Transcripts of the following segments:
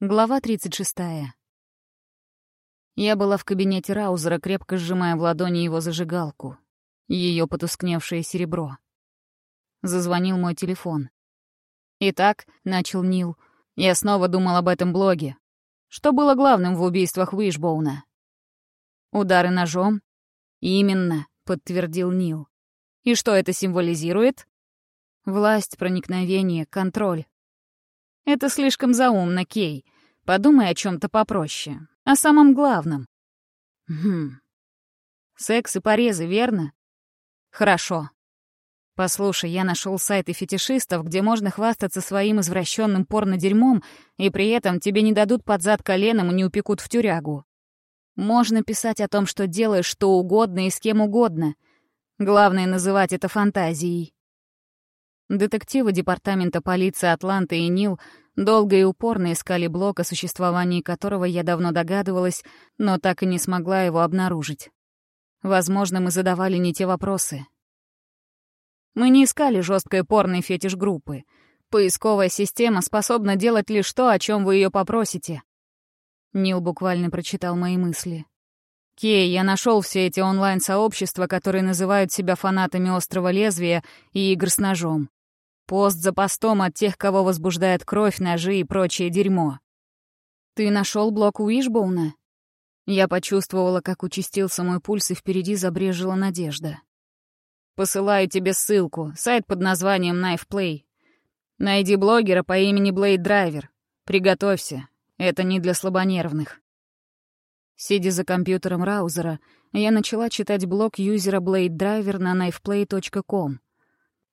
Глава 36. Я была в кабинете Раузера, крепко сжимая в ладони его зажигалку, ее потускневшее серебро. Зазвонил мой телефон. «Итак», — начал Нил, — «я снова думал об этом блоге. Что было главным в убийствах Уишбоуна?» «Удары ножом?» «Именно», — подтвердил Нил. «И что это символизирует?» «Власть, проникновение, контроль. Это слишком заумно, Кей. Подумай о чем-то попроще. О самом главном. Хм. Секс и порезы, верно? Хорошо. Послушай, я нашел сайты фетишистов, где можно хвастаться своим извращенным порно-дерьмом, и при этом тебе не дадут под зад коленом и не упекут в тюрягу. Можно писать о том, что делаешь что угодно и с кем угодно. Главное — называть это фантазией. Детективы департамента полиции Атланты и Нил долго и упорно искали блок, о существовании которого я давно догадывалась, но так и не смогла его обнаружить. Возможно, мы задавали не те вопросы. Мы не искали жесткой порной фетиш-группы. Поисковая система способна делать лишь то, о чем вы ее попросите. Нил буквально прочитал мои мысли. Кей, я нашел все эти онлайн-сообщества, которые называют себя фанатами острого лезвия и игр с ножом. Пост за постом от тех, кого возбуждает кровь, ножи и прочее дерьмо. «Ты нашел блок Уишбоуна?» Я почувствовала, как участился мой пульс, и впереди забрежила надежда. «Посылаю тебе ссылку. Сайт под названием Knife Play. Найди блогера по имени Блейд Драйвер. Приготовься. Это не для слабонервных». Сидя за компьютером Раузера, я начала читать блог юзера Blade Driver на knifeplay.com.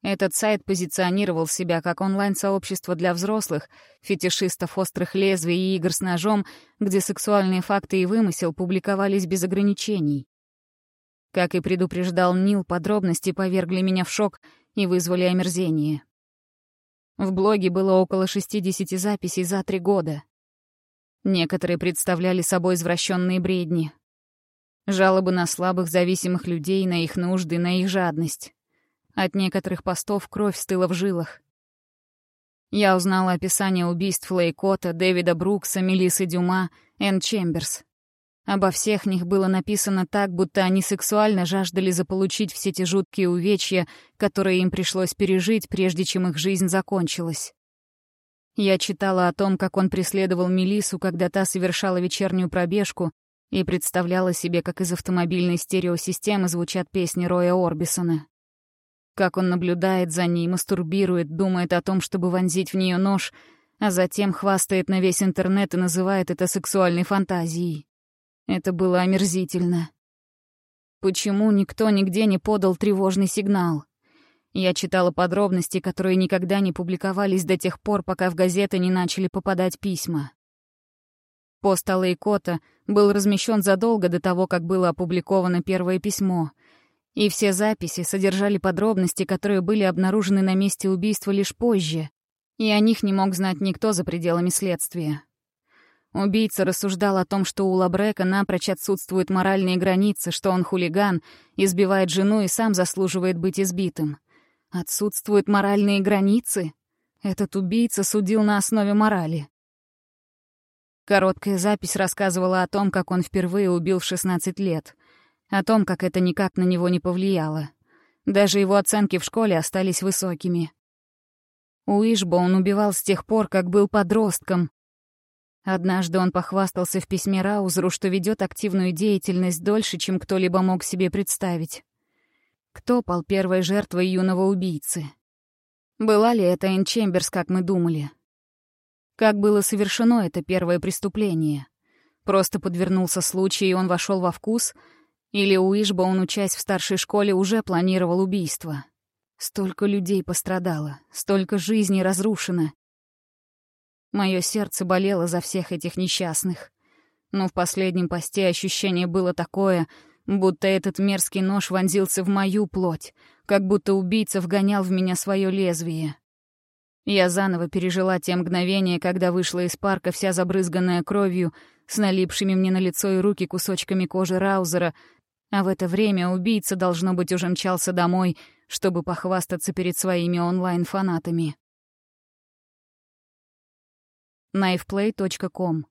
Этот сайт позиционировал себя как онлайн-сообщество для взрослых, фетишистов острых лезвий и игр с ножом, где сексуальные факты и вымысел публиковались без ограничений. Как и предупреждал Нил, подробности повергли меня в шок и вызвали омерзение. В блоге было около 60 записей за три года. Некоторые представляли собой извращенные бредни. Жалобы на слабых зависимых людей, на их нужды, на их жадность. От некоторых постов кровь стыла в жилах. Я узнала описание убийств Лейкота, Дэвида Брукса, Мелисы Дюма, Энн Чемберс. Обо всех них было написано так, будто они сексуально жаждали заполучить все те жуткие увечья, которые им пришлось пережить, прежде чем их жизнь закончилась. Я читала о том, как он преследовал Мелису, когда та совершала вечернюю пробежку, и представляла себе, как из автомобильной стереосистемы звучат песни Роя Орбисона. Как он наблюдает за ней, мастурбирует, думает о том, чтобы вонзить в нее нож, а затем хвастает на весь интернет и называет это сексуальной фантазией. Это было омерзительно. Почему никто нигде не подал тревожный сигнал? Я читала подробности, которые никогда не публиковались до тех пор, пока в газеты не начали попадать письма. Пост Алейкота был размещен задолго до того, как было опубликовано первое письмо — и все записи содержали подробности, которые были обнаружены на месте убийства лишь позже, и о них не мог знать никто за пределами следствия. Убийца рассуждал о том, что у Лабрека напрочь отсутствуют моральные границы, что он хулиган, избивает жену и сам заслуживает быть избитым. Отсутствуют моральные границы? Этот убийца судил на основе морали. Короткая запись рассказывала о том, как он впервые убил в 16 лет — о том, как это никак на него не повлияло. Даже его оценки в школе остались высокими. Уишбо он убивал с тех пор, как был подростком. Однажды он похвастался в письме Раузеру, что ведет активную деятельность дольше, чем кто-либо мог себе представить. Кто пал первой жертвой юного убийцы? Была ли это Энн Чемберс, как мы думали? Как было совершено это первое преступление? Просто подвернулся случай, и он вошел во вкус — или Уишбоун, учась в старшей школе, уже планировал убийство. Столько людей пострадало, столько жизней разрушено. Мое сердце болело за всех этих несчастных. Но в последнем посте ощущение было такое, будто этот мерзкий нож вонзился в мою плоть, как будто убийца вгонял в меня свое лезвие. Я заново пережила те мгновения, когда вышла из парка вся забрызганная кровью, с налипшими мне на лицо и руки кусочками кожи Раузера, а в это время убийца, должно быть, уже мчался домой, чтобы похвастаться перед своими онлайн-фанатами. knifeplay.com.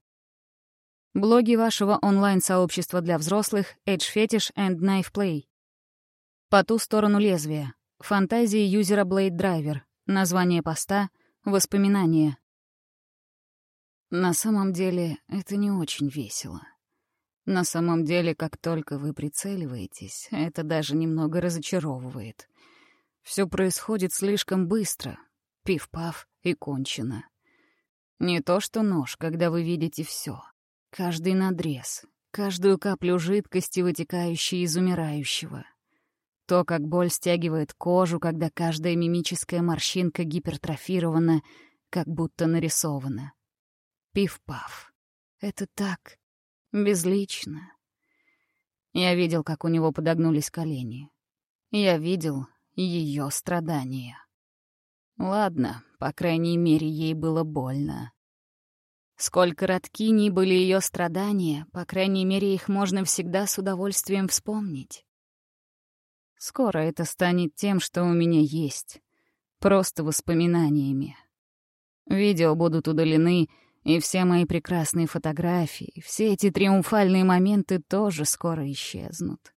Блоги вашего онлайн-сообщества для взрослых Edge Fetish and Knife Play. По ту сторону лезвия. Фантазии юзера Blade Driver. Название поста — Воспоминания. На самом деле, это не очень весело. На самом деле, как только вы прицеливаетесь, это даже немного разочаровывает. Все происходит слишком быстро. Пиф-паф и кончено. Не то что нож, когда вы видите все. Каждый надрез, каждую каплю жидкости, вытекающей из умирающего. То, как боль стягивает кожу, когда каждая мимическая морщинка гипертрофирована, как будто нарисована. Пиф-паф. Это так безлично. Я видел, как у него подогнулись колени. Я видел ее страдания. Ладно, по крайней мере, ей было больно. Сколько коротки ни были ее страдания, по крайней мере, их можно всегда с удовольствием вспомнить. Скоро это станет тем, что у меня есть. Просто воспоминаниями. Видео будут удалены, и все мои прекрасные фотографии, все эти триумфальные моменты тоже скоро исчезнут.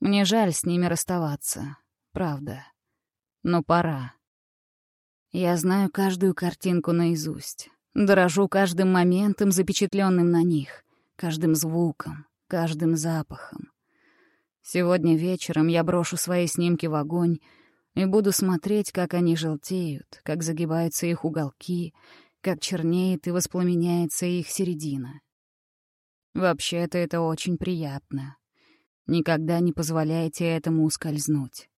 Мне жаль с ними расставаться, правда. Но пора. Я знаю каждую картинку наизусть. Дорожу каждым моментом, запечатленным на них, каждым звуком, каждым запахом. Сегодня вечером я брошу свои снимки в огонь и буду смотреть, как они желтеют, как загибаются их уголки — как чернеет и воспламеняется их середина. Вообще-то это очень приятно. Никогда не позволяйте этому ускользнуть.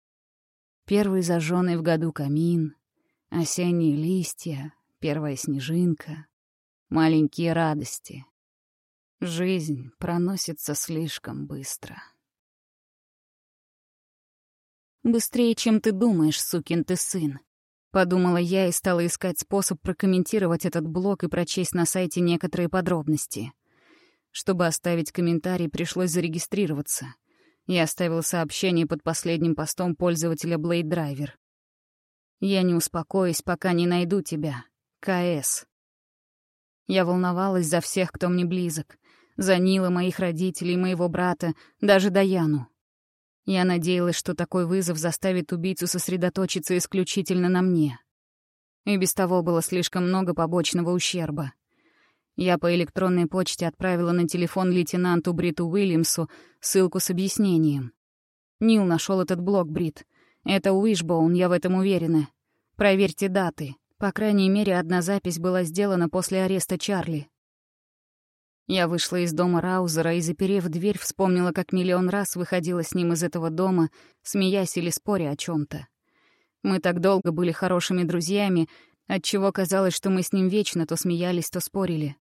Первый зажженный в году камин, осенние листья, первая снежинка, маленькие радости. Жизнь проносится слишком быстро. «Быстрее, чем ты думаешь, сукин ты сын», Подумала я и стала искать способ прокомментировать этот блог и прочесть на сайте некоторые подробности. Чтобы оставить комментарий, пришлось зарегистрироваться. Я оставила сообщение под последним постом пользователя Blade Driver. «Я не успокоюсь, пока не найду тебя. КС». Я волновалась за всех, кто мне близок. За Нила, моих родителей, моего брата, даже Даяну. Я надеялась, что такой вызов заставит убийцу сосредоточиться исключительно на мне. И без того было слишком много побочного ущерба. Я по электронной почте отправила на телефон лейтенанту Бриту Уильямсу ссылку с объяснением. Нил нашел этот блок, Брит. Это Уишбоун, я в этом уверена. Проверьте даты. По крайней мере, одна запись была сделана после ареста Чарли. Я вышла из дома Раузера и, заперев дверь, вспомнила, как миллион раз выходила с ним из этого дома, смеясь или споря о чем то Мы так долго были хорошими друзьями, отчего казалось, что мы с ним вечно то смеялись, то спорили.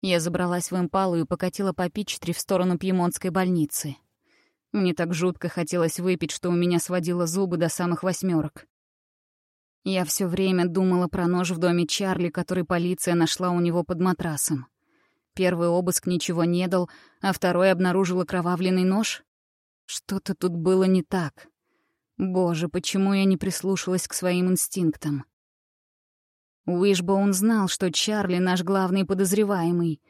Я забралась в импалу и покатила по Пичтри в сторону Пьемонтской больницы. Мне так жутко хотелось выпить, что у меня сводило зубы до самых восьмерок. Я все время думала про нож в доме Чарли, который полиция нашла у него под матрасом. Первый обыск ничего не дал, а второй обнаружил окровавленный нож. Что-то тут было не так. Боже, почему я не прислушалась к своим инстинктам? Уишбоун знал, что Чарли — наш главный подозреваемый.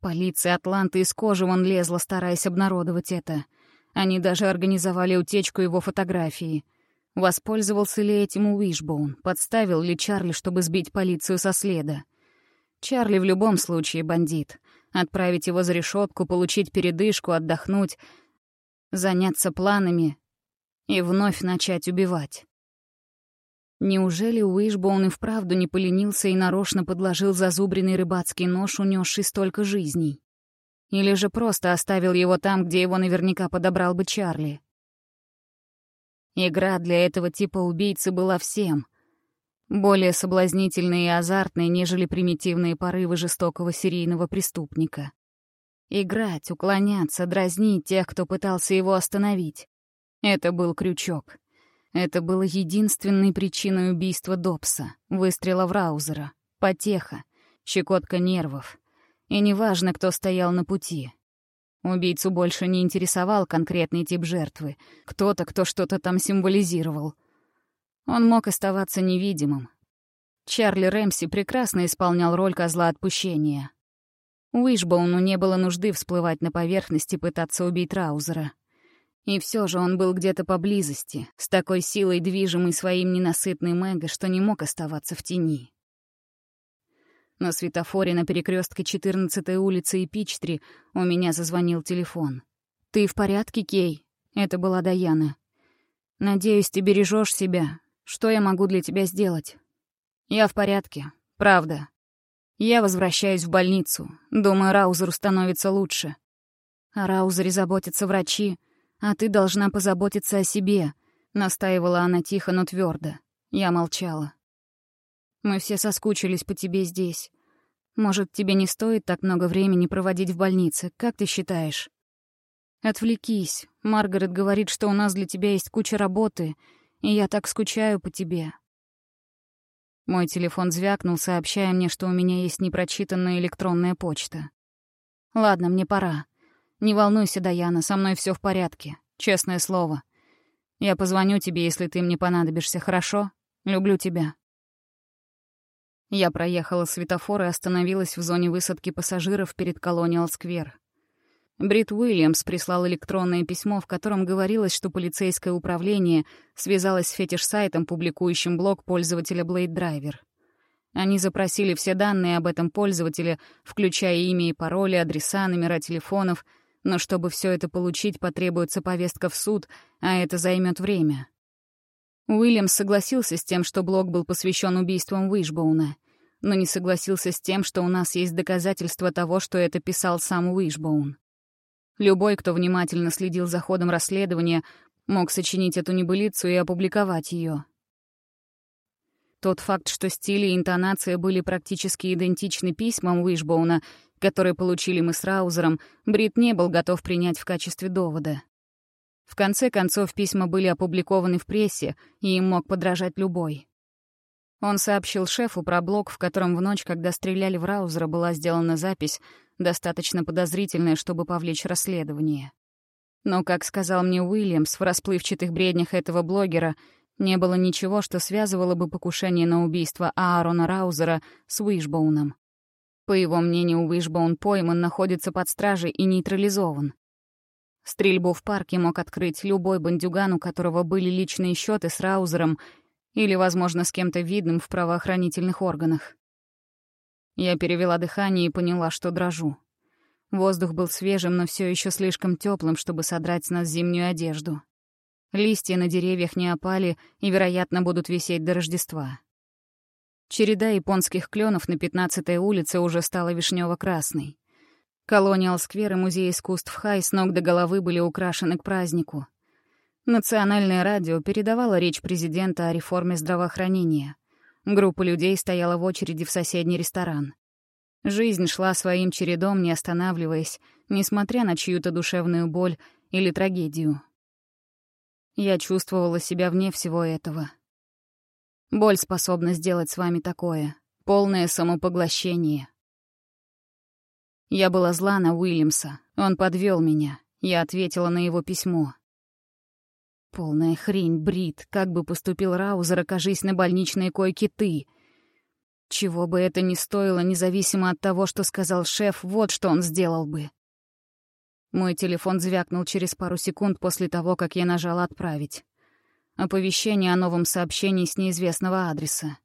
Полиция Атланты из кожи вон лезла, стараясь обнародовать это. Они даже организовали утечку его фотографии. Воспользовался ли этим Уишбоун? Подставил ли Чарли, чтобы сбить полицию со следа? Чарли в любом случае бандит. Отправить его за решетку, получить передышку, отдохнуть, заняться планами и вновь начать убивать. Неужели Уишбоун и вправду не поленился и нарочно подложил зазубренный рыбацкий нож, унесший столько жизней? Или же просто оставил его там, где его наверняка подобрал бы Чарли? Игра для этого типа убийцы была всем более соблазнительные и азартные, нежели примитивные порывы жестокого серийного преступника. Играть, уклоняться, дразнить тех, кто пытался его остановить. Это был крючок. Это было единственной причиной убийства Добса, выстрела в Раузера, потеха, щекотка нервов. И неважно, кто стоял на пути. Убийцу больше не интересовал конкретный тип жертвы, кто-то, кто что-то там символизировал — он мог оставаться невидимым. Чарли Рэмси прекрасно исполнял роль козла отпущения. Уишбоуну не было нужды всплывать на поверхность и пытаться убить Раузера. И все же он был где-то поблизости, с такой силой движимый своим ненасытным эго, что не мог оставаться в тени. На светофоре на перекрестке 14-й улицы и Пичтри у меня зазвонил телефон. «Ты в порядке, Кей?» Это была Даяна. «Надеюсь, ты бережешь себя. Что я могу для тебя сделать?» «Я в порядке. Правда. Я возвращаюсь в больницу. Думаю, Раузеру становится лучше. О Раузере заботятся врачи, а ты должна позаботиться о себе», — настаивала она тихо, но твердо. Я молчала. «Мы все соскучились по тебе здесь. Может, тебе не стоит так много времени проводить в больнице, как ты считаешь?» «Отвлекись. Маргарет говорит, что у нас для тебя есть куча работы, и я так скучаю по тебе». Мой телефон звякнул, сообщая мне, что у меня есть непрочитанная электронная почта. «Ладно, мне пора. Не волнуйся, Даяна, со мной все в порядке. Честное слово. Я позвоню тебе, если ты мне понадобишься, хорошо? Люблю тебя». Я проехала светофор и остановилась в зоне высадки пассажиров перед Колониал Сквер. Брит Уильямс прислал электронное письмо, в котором говорилось, что полицейское управление связалось с фетиш-сайтом, публикующим блог пользователя Blade Driver. Они запросили все данные об этом пользователе, включая имя и пароли, адреса, номера телефонов, но чтобы все это получить, потребуется повестка в суд, а это займет время. Уильямс согласился с тем, что блог был посвящен убийствам Уишбоуна, но не согласился с тем, что у нас есть доказательства того, что это писал сам Уишбоун. Любой, кто внимательно следил за ходом расследования, мог сочинить эту небылицу и опубликовать ее. Тот факт, что стиль и интонация были практически идентичны письмам Уишбоуна, которые получили мы с Раузером, Брит не был готов принять в качестве довода. В конце концов, письма были опубликованы в прессе, и им мог подражать любой. Он сообщил шефу про блог, в котором в ночь, когда стреляли в Раузера, была сделана запись, достаточно подозрительная, чтобы повлечь расследование. Но, как сказал мне Уильямс, в расплывчатых бреднях этого блогера не было ничего, что связывало бы покушение на убийство Аарона Раузера с Уишбоуном. По его мнению, Уишбоун пойман, находится под стражей и нейтрализован. Стрельбу в парке мог открыть любой бандюган, у которого были личные счеты с Раузером или, возможно, с кем-то видным в правоохранительных органах. Я перевела дыхание и поняла, что дрожу. Воздух был свежим, но все еще слишком теплым, чтобы содрать с нас зимнюю одежду. Листья на деревьях не опали и, вероятно, будут висеть до Рождества. Череда японских кленов на 15-й улице уже стала вишнево-красной. Колониал Сквер и Музей искусств Хай с ног до головы были украшены к празднику. Национальное радио передавало речь президента о реформе здравоохранения. Группа людей стояла в очереди в соседний ресторан. Жизнь шла своим чередом, не останавливаясь, несмотря на чью-то душевную боль или трагедию. Я чувствовала себя вне всего этого. Боль способна сделать с вами такое. Полное самопоглощение. Я была зла на Уильямса. Он подвел меня. Я ответила на его письмо. Полная хрень, Брит. Как бы поступил Раузер, окажись на больничной койке ты. Чего бы это ни стоило, независимо от того, что сказал шеф, вот что он сделал бы. Мой телефон звякнул через пару секунд после того, как я нажала «Отправить». Оповещение о новом сообщении с неизвестного адреса.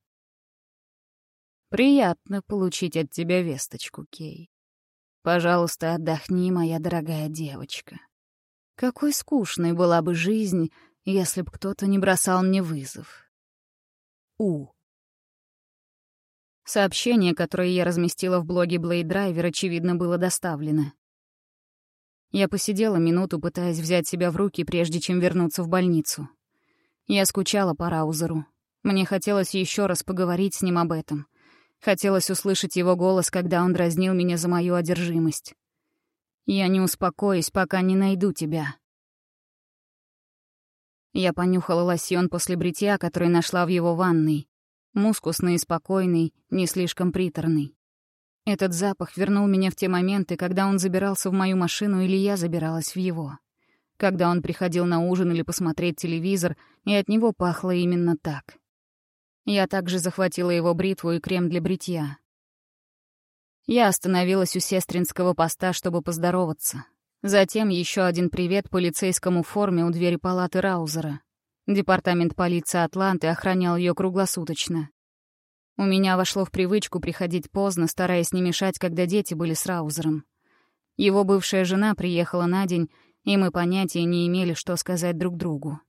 «Приятно получить от тебя весточку, Кей. Пожалуйста, отдохни, моя дорогая девочка». Какой скучной была бы жизнь, если б кто-то не бросал мне вызов. У. Сообщение, которое я разместила в блоге Blade Driver, очевидно, было доставлено. Я посидела минуту, пытаясь взять себя в руки, прежде чем вернуться в больницу. Я скучала по Раузеру. Мне хотелось еще раз поговорить с ним об этом. Хотелось услышать его голос, когда он дразнил меня за мою одержимость. Я не успокоюсь, пока не найду тебя. Я понюхала лосьон после бритья, который нашла в его ванной. Мускусный и спокойный, не слишком приторный. Этот запах вернул меня в те моменты, когда он забирался в мою машину или я забиралась в его. Когда он приходил на ужин или посмотреть телевизор, и от него пахло именно так. Я также захватила его бритву и крем для бритья. Я остановилась у сестринского поста, чтобы поздороваться. Затем еще один привет полицейскому форме у двери палаты Раузера. Департамент полиции Атланты охранял ее круглосуточно. У меня вошло в привычку приходить поздно, стараясь не мешать, когда дети были с Раузером. Его бывшая жена приехала на день, и мы понятия не имели, что сказать друг другу.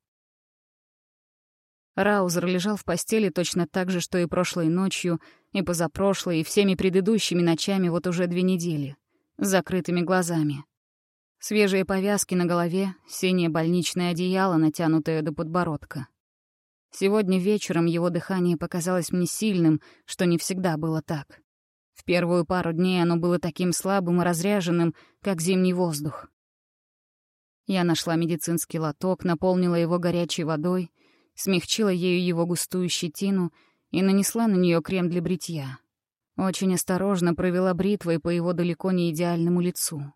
Раузер лежал в постели точно так же, что и прошлой ночью, и позапрошлой, и всеми предыдущими ночами вот уже две недели, с закрытыми глазами. Свежие повязки на голове, синее больничное одеяло, натянутое до подбородка. Сегодня вечером его дыхание показалось мне сильным, что не всегда было так. В первую пару дней оно было таким слабым и разряженным, как зимний воздух. Я нашла медицинский лоток, наполнила его горячей водой, смягчила ею его густую щетину и нанесла на нее крем для бритья. Очень осторожно провела бритвой по его далеко не идеальному лицу.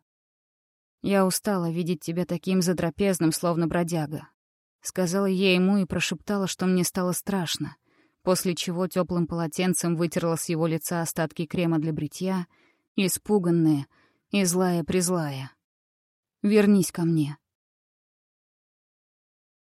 «Я устала видеть тебя таким затрапезным, словно бродяга», — сказала я ему и прошептала, что мне стало страшно, после чего теплым полотенцем вытерла с его лица остатки крема для бритья, испуганная и злая-призлая. «Вернись ко мне.